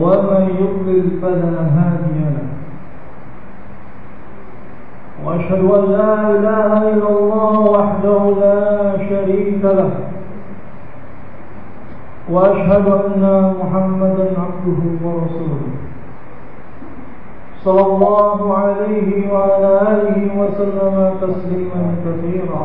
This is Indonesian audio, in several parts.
ومن يضلل فلا هادي له. وأشهد أن لا إله إلا الله وحده لا شريك له. وأشهد أن محمدا عبده ورسوله. صلى الله عليه وعلى آله وسلم تسليما كثيرا.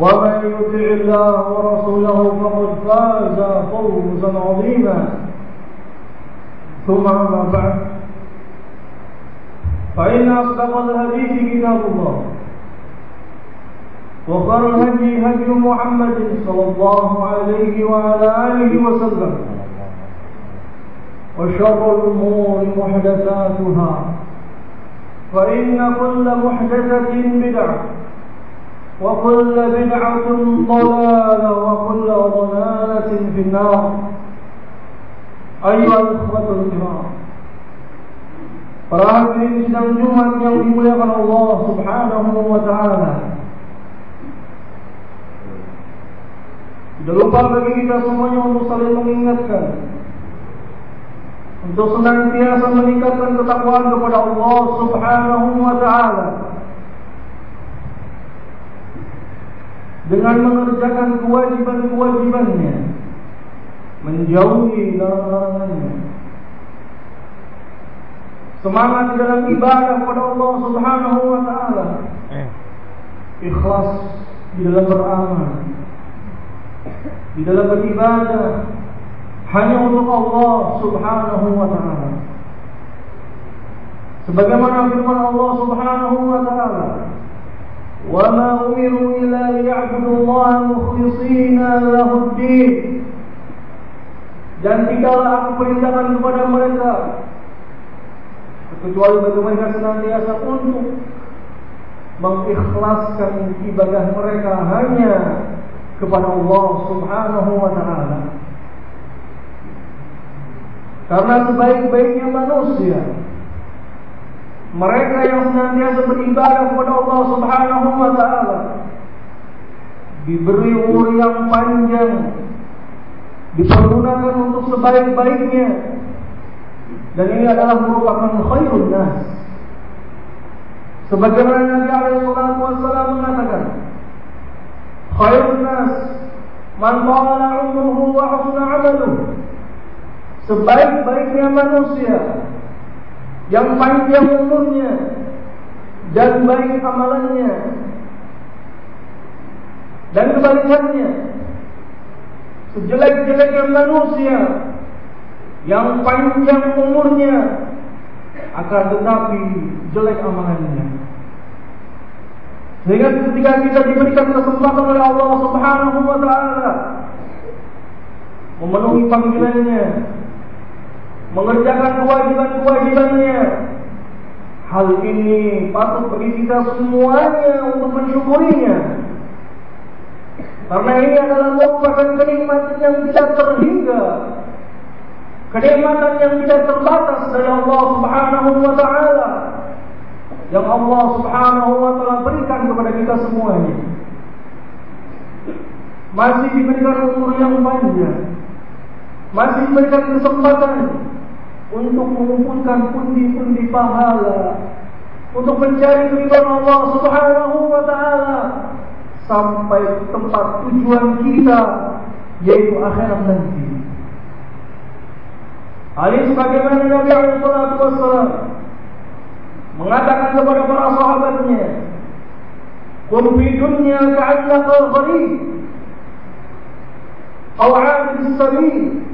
ومن يطع الله ورسوله فقد فاز فوزا عظيما. ثم أما بعد فإن أصدق الحديث كتاب الله وخير الهدي هدي محمد صلى الله عليه وعلى آله وسلم وشر الأمور محدثاتها فإن كل محدثة بدعة. وكل بدعة ضلالة وكل ضلالة في النار أيها الأخوة الكرام Para hadirin sidang Jumat yang dimuliakan Allah Subhanahu wa taala. Tidak lupa bagi kita semuanya untuk saling mengingatkan untuk senantiasa meningkatkan ketakwaan kepada Allah Subhanahu wa taala. dengan mengerjakan kewajiban-kewajibannya. Menjauhi larangan-larangannya semangat dalam ibadah kepada Allah Subhanahu wa taala. Ikhlas di dalam beramal. Di dalam beribadah. Hanya untuk Allah Subhanahu wa taala. Sebagaimana firman Allah Subhanahu wa taala وما أمروا إلا ليعبدوا الله مخلصين له الدين dan tidaklah aku perintahkan kepada mereka kecuali bagi mereka senantiasa untuk mengikhlaskan ibadah mereka hanya kepada Allah Subhanahu wa taala. Karena sebaik-baiknya manusia mereka yang senantiasa beribadah kepada Allah Subhanahu wa taala diberi umur yang panjang dipergunakan untuk sebaik-baiknya dan ini adalah merupakan khairun nas. Sebagaimana Nabi alaihi wasallam mengatakan khairun nas man qala umruhu wa husna sebaik-baiknya manusia yang panjang umurnya. Dan baik amalannya. Dan kebalikannya. Sejelek-jeleknya manusia. Yang panjang umurnya. Akan tetapi jelek amalannya. Sehingga ketika kita diberikan kesempatan oleh Allah Subhanahu wa taala memenuhi panggilannya mengerjakan kewajiban-kewajibannya hal ini patut bagi kita semuanya untuk mensyukurinya karena ini adalah merupakan kenikmatan yang tidak terhingga kenikmatan yang tidak terbatas dari Allah Subhanahu wa taala yang Allah Subhanahu wa taala berikan kepada kita semuanya. Masih diberikan umur yang panjang. Masih diberikan kesempatan untuk mengumpulkan pundi-pundi pahala untuk mencari ridha Allah Subhanahu wa taala sampai tempat tujuan kita yaitu akhirat nanti. Ali sebagaimana Nabi alaihi wasallam mengatakan kepada para sahabatnya, "Qul fi dunya ka'annaka gharib aw 'abid sabil."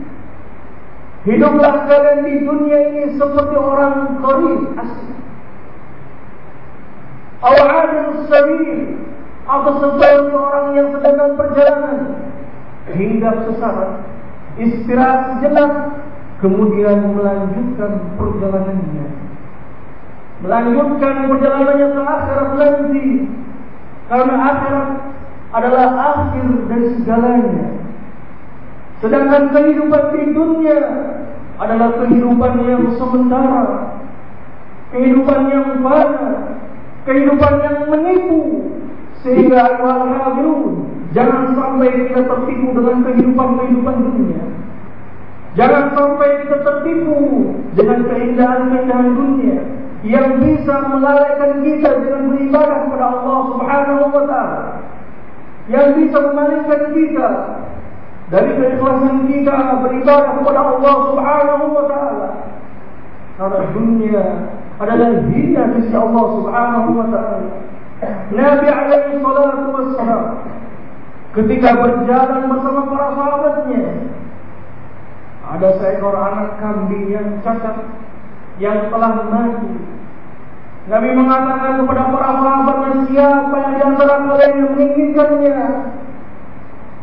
Hiduplah kalian di dunia ini seperti orang gharib asing. Aw 'abid sabil atau seperti orang yang sedang perjalanan. Hingga sesaat istirahat sejenak kemudian melanjutkan perjalanannya. Melanjutkan perjalanannya ke akhirat nanti. Karena akhirat adalah akhir dari segalanya. Sedangkan kehidupan di dunia adalah kehidupan yang sementara kehidupan yang fana kehidupan yang menipu sehingga ayuhal hafirun Jangan sampai kita tertipu dengan kehidupan-kehidupan dunia. Jangan sampai kita tertipu dengan keindahan-keindahan dunia yang bisa melalaikan kita dengan beribadah kepada Allah Subhanahu wa taala. Yang bisa memalingkan kita dari keikhlasan kita beribadah kepada Allah Subhanahu wa taala. Karena dunia adalah hina di sisi Allah Subhanahu wa taala. Nabi alaihi salatu wassalam ketika berjalan bersama para sahabatnya ada seekor anak kambing yang cacat yang telah mati Nabi mengatakan kepada para sahabatnya siapa yang di antara kalian yang menginginkannya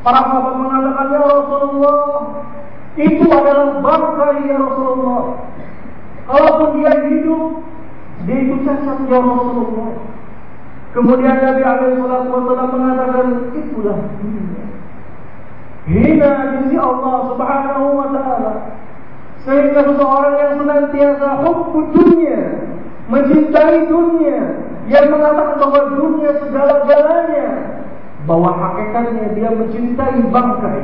para sahabat mengatakan ya Rasulullah itu adalah bangkai ya Rasulullah kalaupun dia hidup dia itu cacat ya Rasulullah Kemudian Nabi alaihi wasallam mengatakan itulah dunia. Hina di Allah Subhanahu wa taala. Sehingga seseorang yang senantiasa hubbu dunia, mencintai dunia, yang mengatakan bahwa dunia segala-galanya, bahwa hakikatnya dia mencintai bangkai.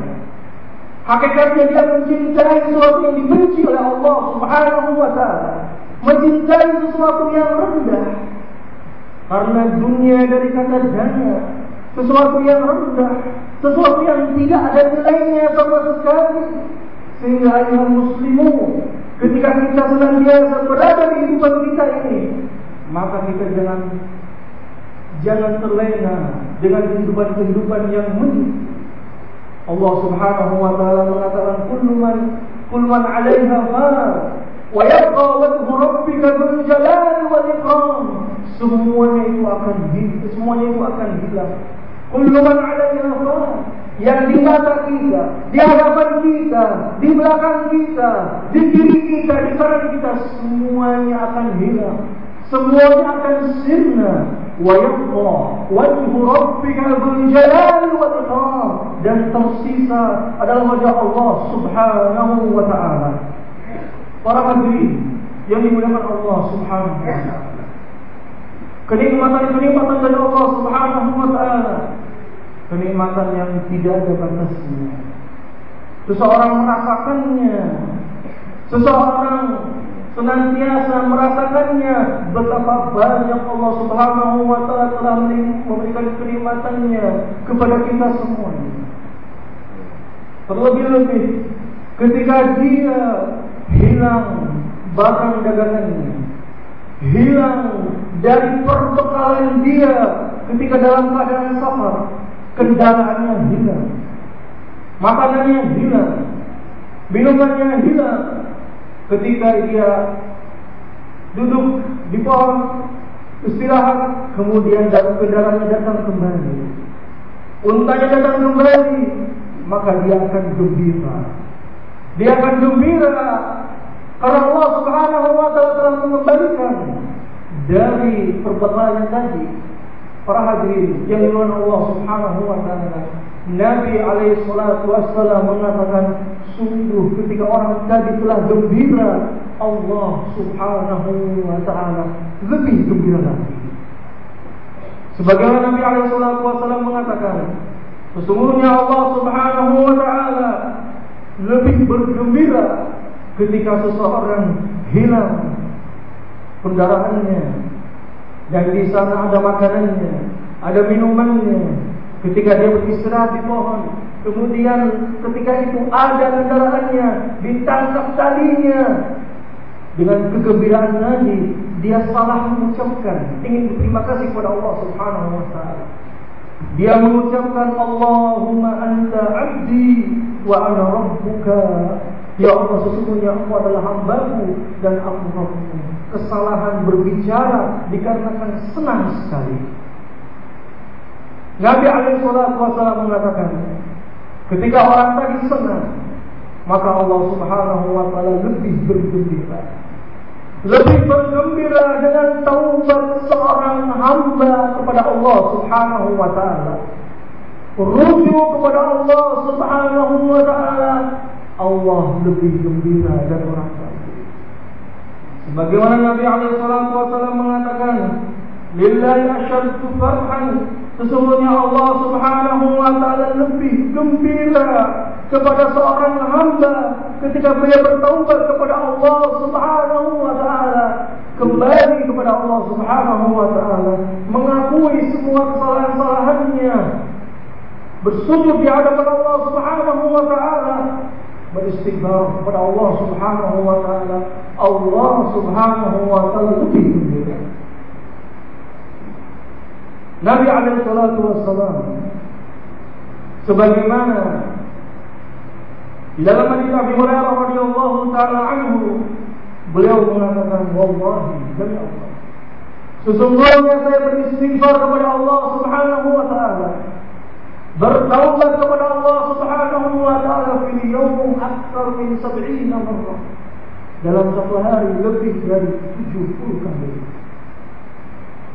Hakikatnya dia mencintai sesuatu yang dibenci oleh Allah Subhanahu wa taala. Mencintai sesuatu yang rendah, karena dunia dari kata dana Sesuatu yang rendah Sesuatu yang tidak ada nilainya sama sekali Sehingga ayah muslimu Ketika kita senantiasa berada di kehidupan kita ini Maka kita jangan jangan terlena dengan kehidupan-kehidupan yang menyiksa. Allah Subhanahu wa taala mengatakan kullu man kullu man 'alaiha fan wa yabqa wajhu rabbika dzul jalali wal ikram. Semuanya itu akan hilang, semuanya itu akan hilang. Kullu man 'alaiha fan yang di mata kita, di hadapan kita, di belakang kita, di kiri kita, di kanan kita semuanya akan hilang. Semuanya akan sirna wajhu rabbika dzul jalali wal ikram dan tersisa adalah wajah Allah subhanahu wa ta'ala para hadirin yang dimuliakan Allah Subhanahu wa taala. Kenikmatan-kenikmatan dari Allah Subhanahu wa taala. Kenikmatan yang tidak ada batasnya. Seseorang merasakannya. Seseorang senantiasa merasakannya betapa banyak Allah Subhanahu wa taala telah memberikan kenikmatannya kepada kita semuanya. Terlebih-lebih ketika dia hilang barang dagangannya, hilang dari perbekalan dia ketika dalam keadaan safar, kendaraannya hilang, makanannya hilang, minumannya hilang, ketika dia duduk di pohon istirahat, kemudian dalam kendaraannya datang kembali, untanya datang kembali, maka dia akan gembira. Dia akan gembira karena Allah Subhanahu wa taala telah mengembalikan dari perbekalan tadi. Para hadirin yang Allah Subhanahu wa taala. Nabi alaihi salatu wassalam mengatakan Sungguh ketika orang tadi telah gembira Allah subhanahu wa ta'ala lebih gembira lagi. Sebagaimana Nabi SAW mengatakan Sesungguhnya Allah subhanahu wa ta'ala Lebih bergembira Ketika seseorang hilang Pendarahannya Dan di sana ada makanannya Ada minumannya Ketika dia beristirahat di pohon Kemudian ketika itu ada kendaraannya Ditangkap talinya. Dengan kegembiraan tadi Dia salah mengucapkan Ingin berterima kasih kepada Allah subhanahu wa ta'ala. Dia mengucapkan Allahumma anta abdi Wa ana rabbuka. Ya Allah sesungguhnya aku adalah hambaku Dan aku rabbumu Kesalahan berbicara Dikarenakan senang sekali Nabi alaihi wasallam mengatakan Ketika orang tadi senang, maka Allah Subhanahu wa taala lebih bergembira. Lebih bergembira dengan taubat seorang hamba kepada Allah Subhanahu wa taala. Rujuk kepada Allah Subhanahu wa taala, Allah lebih gembira dari orang tadi. Sebagaimana Nabi alaihi wasallam mengatakan, "Lillahi asyaddu farhan Sesungguhnya Allah subhanahu wa ta'ala lebih gembira kepada seorang hamba ketika dia bertaubat kepada Allah subhanahu wa ta'ala. Kembali kepada Allah subhanahu wa ta'ala. Mengakui semua kesalahan-kesalahannya. Bersujud di hadapan Allah subhanahu wa ta'ala. Beristighfar kepada Allah subhanahu wa ta'ala. Allah subhanahu wa ta'ala lebih gembira. Nabi alaihi salatu wassalam. Sebagaimana dalam hadis Abi Hurairah radhiyallahu taala anhu beliau mengatakan wallahi demi Allah sesungguhnya saya beristighfar kepada Allah Subhanahu wa taala bertaubat kepada Allah Subhanahu wa taala fi yawm akthar min 70 marrah. Dalam satu hari lebih dari 70 kali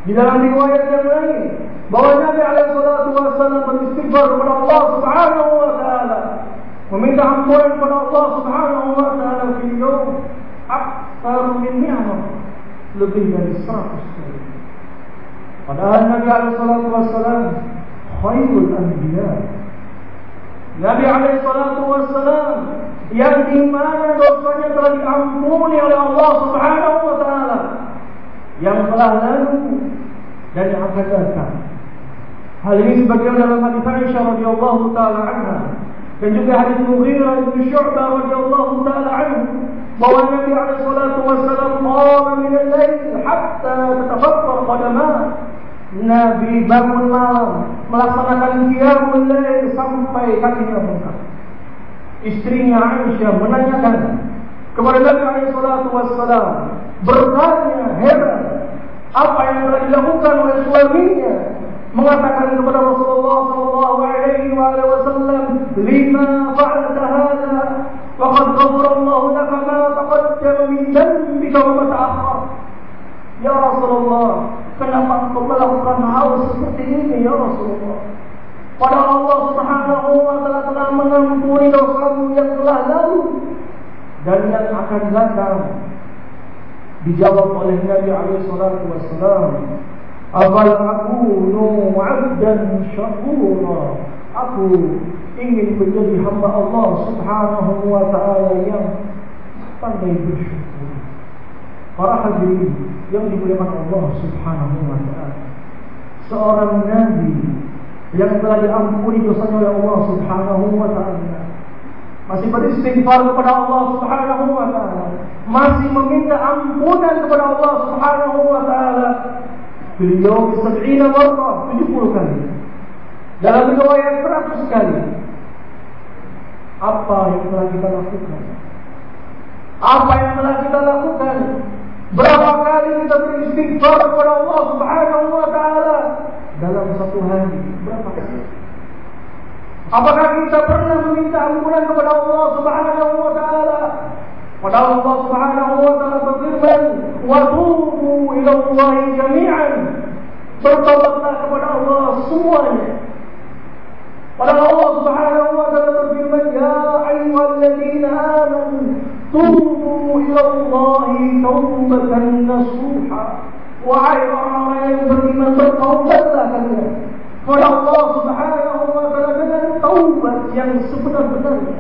Di dalam riwayat yang lain bahwa Nabi alaihi salatu wasallam beristighfar kepada Allah Subhanahu wa taala, meminta ampunan kepada Allah Subhanahu wa taala di yaum akthar min mi'ah lebih dari 100 kali. Padahal Nabi alaihi salatu wasallam khairul anbiya. Nabi alaihi salatu wasallam yang di mana dosanya telah diampuni oleh Allah Subhanahu wa taala yang telah lalu dan yang akan datang. Hal ini sebagian dalam hadis Aisyah radhiyallahu taala anha dan juga hadis Mughirah bin Syu'bah radhiyallahu taala anhu bahwa Nabi alaihi salatu wasallam qama min al-lail hatta tatafakkar qadamah Nabi bangun malam melaksanakan qiyamul lail sampai kakinya bengkak. Istrinya Aisyah menanyakan kepada Nabi alaihi salatu wasallam bertanya heran apa yang telah dilakukan oleh suaminya? Mengatakan kepada Rasulullah sallallahu alaihi wasallam lima fa'alta hadha faqad ghafara Allah laka ma taqaddama min dhanbika wa ma ta'akhkhar ya Rasulullah kenapa engkau melakukan hal seperti ini ya Rasulullah Padahal Allah Subhanahu wa taala telah mengampuni dosamu yang telah lalu dan yang akan datang dijawab oleh Nabi alaihi salatu wassalam afal akunu 'abdan syakura aku ingin menjadi hamba Allah Subhanahu wa taala yang pandai bersyukur para hadirin yang dimuliakan Allah Subhanahu wa taala seorang nabi yang telah diampuni dosanya oleh Allah Subhanahu wa taala masih beristighfar kepada Allah Subhanahu wa taala, masih meminta ampunan kepada Allah Subhanahu wa taala. Beliau 70 marrah, 70 kali. Dalam riwayat 100 kali. Apa yang telah kita lakukan? Apa yang telah kita lakukan? Berapa kali kita beristighfar kepada Allah Subhanahu wa taala dalam satu hari? Berapa kali? Apakah kita pernah meminta ampunan kepada Allah Subhanahu wa taala? Padahal Allah Subhanahu wa taala berfirman, "Wa tubu ila Allah jami'an." Bertobatlah kepada Allah semuanya. Padahal Allah Subhanahu Allahi taubatan nasuha. Wahai orang-orang Allah Subhanahu dengan yang sebenar-benarnya.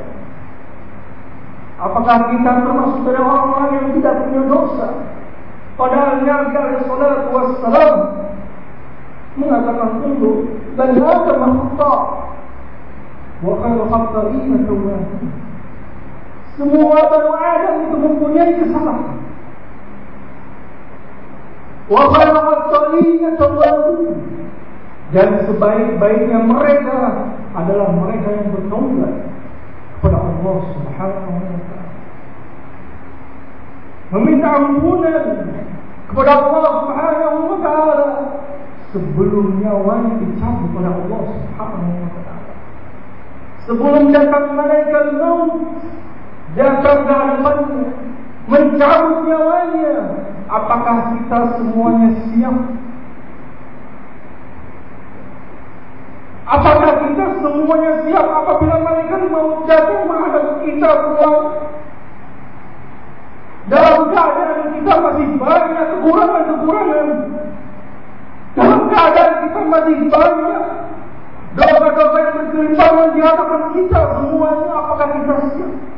Apakah kita termasuk dari orang-orang yang tidak punya dosa? Padahal Nabi alaihi salatu wassalam mengatakan itu dan ada makhluk wa semua Bani Adam itu mempunyai kesalahan. Wafalatalinya tawabun dan sebaik-baiknya mereka adalah mereka yang bertobat kepada Allah Subhanahu wa taala. Meminta ampunan kepada Allah Subhanahu wa taala sebelum nyawanya dicabut oleh Allah Subhanahu wa taala. Sebelum datang malaikat maut datang ke hadapannya, mencabut nyawanya. Apakah kita semuanya siap? Apakah kita semuanya siap apabila malaikat mau datang menghadap kita semua? Dalam keadaan kita masih banyak kekurangan-kekurangan. Dalam keadaan kita masih banyak dosa-dosa yang berkelimpangan di hadapan kita semuanya. Apakah kita siap?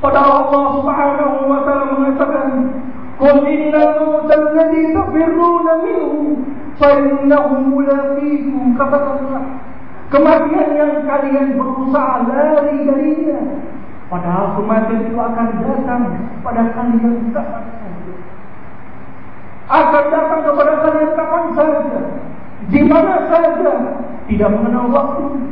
Padahal Allah Subhanahu wa taala mengatakan, "Qul inna mautal ladzi tafirruna minhu fa innahu mulaqikum." Katakanlah, kematian yang kalian berusaha lari darinya, padahal kematian itu akan datang pada kalian kapan saja. Akan datang kepada kalian kapan saja, di mana saja, tidak mengenal waktu,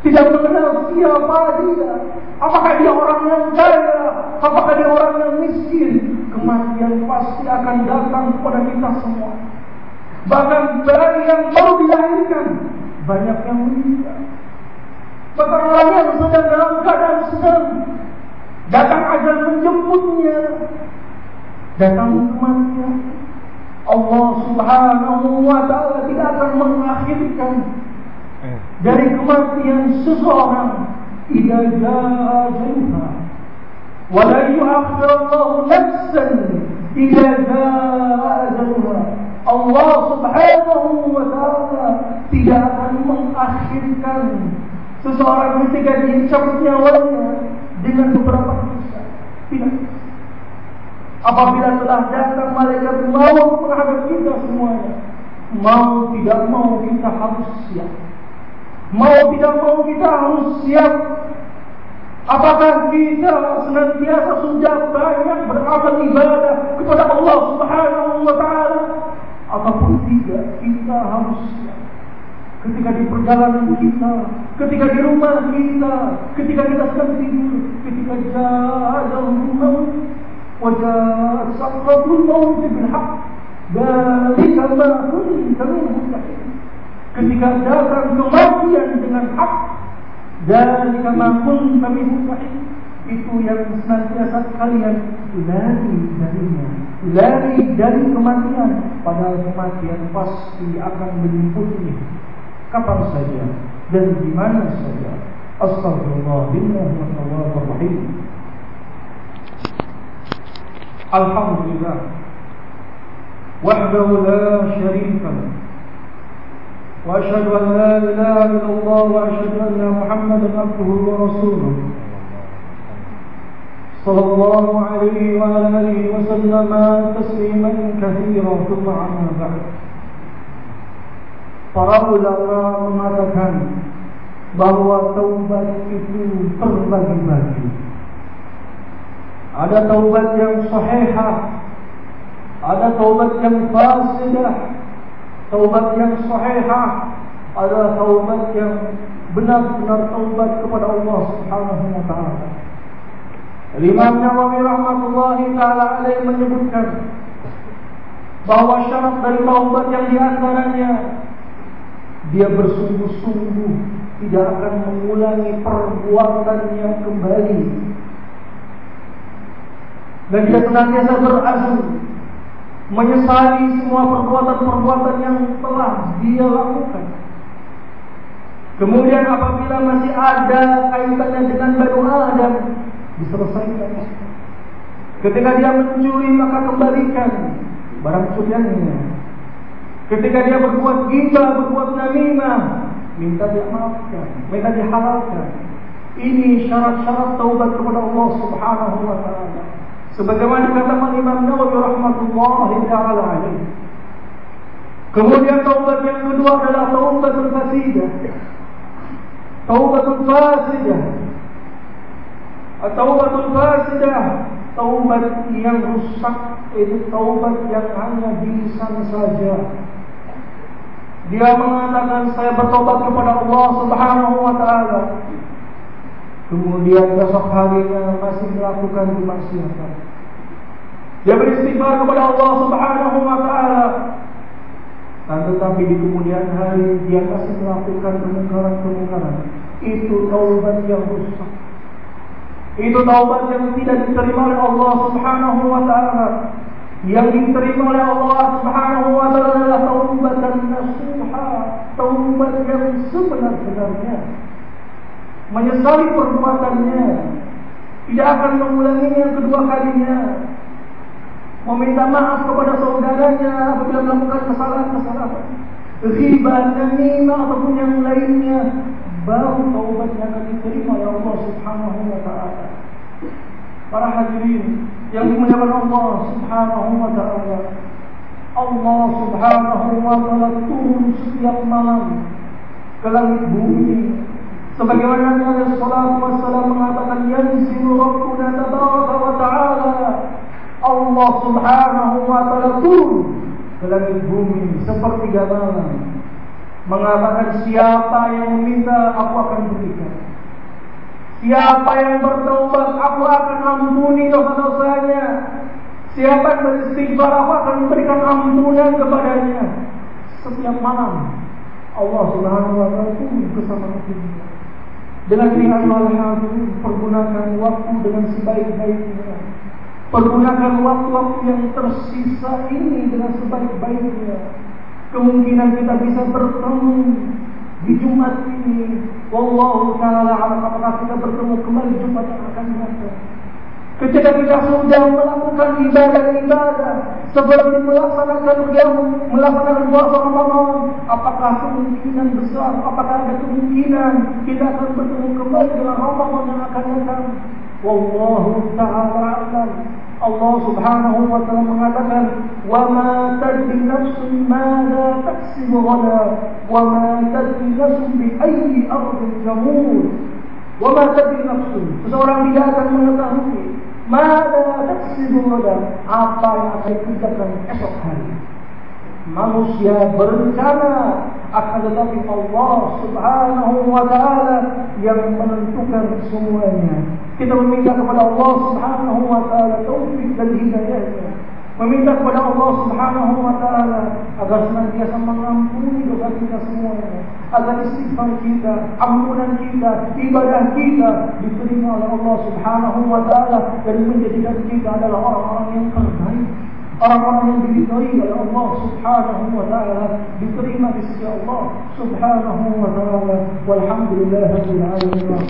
tidak mengenal siapa dia. Apakah dia orang yang kaya? Apakah dia orang yang miskin? Kematian pasti akan datang kepada kita semua. Bahkan bayi yang baru dilahirkan banyak yang meninggal. Bahkan orang yang sedang dalam keadaan sedang datang ajal menjemputnya, datang kematian. Allah Subhanahu wa taala tidak akan mengakhirkan dari kematian seseorang idza jaa ajaluha wa la yu'akhir Allah nafsan idza jaa ajaluha Allah Subhanahu wa taala tidak akan mengakhirkan seseorang ketika dicabut nyawanya dengan beberapa dosa. Apabila telah datang malaikat maut menghadap kita semuanya, mau tidak mau kita harus siap. Mau tidak mau kita harus siap. Apakah kita senantiasa sudah banyak beramal ibadah kepada Allah Subhanahu wa taala ataupun tidak kita harus siap. Ketika di perjalanan kita, ketika di rumah kita, ketika kita sedang tidur, ketika jauh maut, wajah sakratul maut bil haqq, dzalika ma kunta minhu ketika datang kematian dengan hak dan kamakun kami sahih. Itu yang senantiasa kalian lari darinya lari dari kematian. Padahal kematian pasti akan menjemputnya kapan saja dan di mana saja. Astagfirullahaladzim Alhamdulillah. Wahdahu la syarika وأشهد أن لا إله إلا الله وأشهد أن محمدا عبده ورسوله. صلى الله عليه وعلى آله وسلم تسليما كثيرا ثم عما بعد. فرب الله مماتكان بهو توبة كثير قرب الماجد ada taubat yang sahihah ada taubat yang Taubat yang sahihah adalah taubat yang benar-benar taubat kepada Allah Subhanahu wa taala. Imam Nawawi rahmatullahi taala alaih menyebutkan bahwa syarat dari taubat yang di antaranya dia bersungguh-sungguh tidak akan mengulangi perbuatannya kembali dan dia senantiasa berazam menyesali semua perbuatan-perbuatan yang telah dia lakukan. Kemudian apabila masih ada kaitannya dengan Bani Adam, diselesaikan. Ketika dia mencuri maka kembalikan barang curiannya. Ketika dia berbuat gila, berbuat namimah, minta dia maafkan, minta dihalalkan. Ini syarat-syarat taubat kepada Allah Subhanahu wa taala. Sebagaimana dikatakan Imam Nawawi rahmatullahi taala alaihi. Kemudian taubat yang kedua adalah taubatul fasidah. Taubatul fasidah. Taubatul fasidah taubat yang rusak itu taubat yang hanya di saja. Dia mengatakan saya bertobat kepada Allah Subhanahu wa taala. Kemudian besok harinya masih melakukan kemaksiatan. Dia beristighfar kepada Allah Subhanahu wa taala. Dan tetapi di kemudian hari dia masih melakukan kemungkaran-kemungkaran. Itu taubat yang rusak. Itu taubat yang tidak diterima oleh Allah Subhanahu wa taala. Yang diterima oleh Allah Subhanahu wa taala adalah taubat dan nasuha, taubat yang sebenar-benarnya. Menyesali perbuatannya, tidak akan mengulanginya kedua kalinya. Meminta maaf kepada saudaranya apabila melakukan kesalahan-kesalahan. Riba, namimah ataupun yang lainnya baru taubatnya akan diterima oleh Allah Subhanahu wa taala. Para hadirin yang dimuliakan Allah Subhanahu wa taala. Allah Subhanahu wa taala turun setiap malam ke langit bumi sebagaimana Nabi alaihi salatu wasallam mengatakan yanzilu rabbuna tabaraka wa taala Allah Subhanahu wa taala turun ke langit bumi sepertiga malam mengatakan siapa yang meminta aku akan berikan. Siapa yang bertobat aku akan ampuni dosa-dosanya. Siapa yang beristighfar aku akan memberikan ampunan kepadanya. Setiap malam Allah Subhanahu wa taala turun ke kita. Dengan pihak Allah pergunakan waktu dengan sebaik-baiknya. Pergunakan waktu-waktu yang tersisa ini dengan sebaik-baiknya kemungkinan kita bisa bertemu di Jumat ini. Wallahu taala apakah kita bertemu kembali Jumat yang akan datang. Ketika kita sudah melakukan ibadah-ibadah seperti melaksanakan qiyam, melaksanakan puasa Ramadan, apakah kemungkinan besar, apakah ada kemungkinan kita akan bertemu kembali dengan Ramadan yang akan datang? Wallahu taala alam. Allah Subhanahu wa taala mengatakan, "Wa ma tadri nafsun ma la taksibu ghada, wa ma tadri nafsun bi ayyi ardin tamut." Wa ma tadri nafsun, seseorang tidak akan mengetahui taksibu ghada, apa yang akan dikerjakan esok hari. Manusia berencana akan tetapi Allah Subhanahu wa taala yang menentukan semuanya. Kita meminta kepada Allah Subhanahu wa taala taufik dan hidayahnya. Meminta kepada Allah Subhanahu wa taala agar senantiasa mengampuni dosa kita semuanya. Agar istighfar kita, ampunan kita, ibadah kita diterima oleh Allah Subhanahu wa taala dan menjadikan kita adalah orang-orang yang terbaik orang-orang yang diridhai oleh Allah Subhanahu wa taala diterima di sisi Allah Subhanahu wa taala walhamdulillahirabbil alamin wa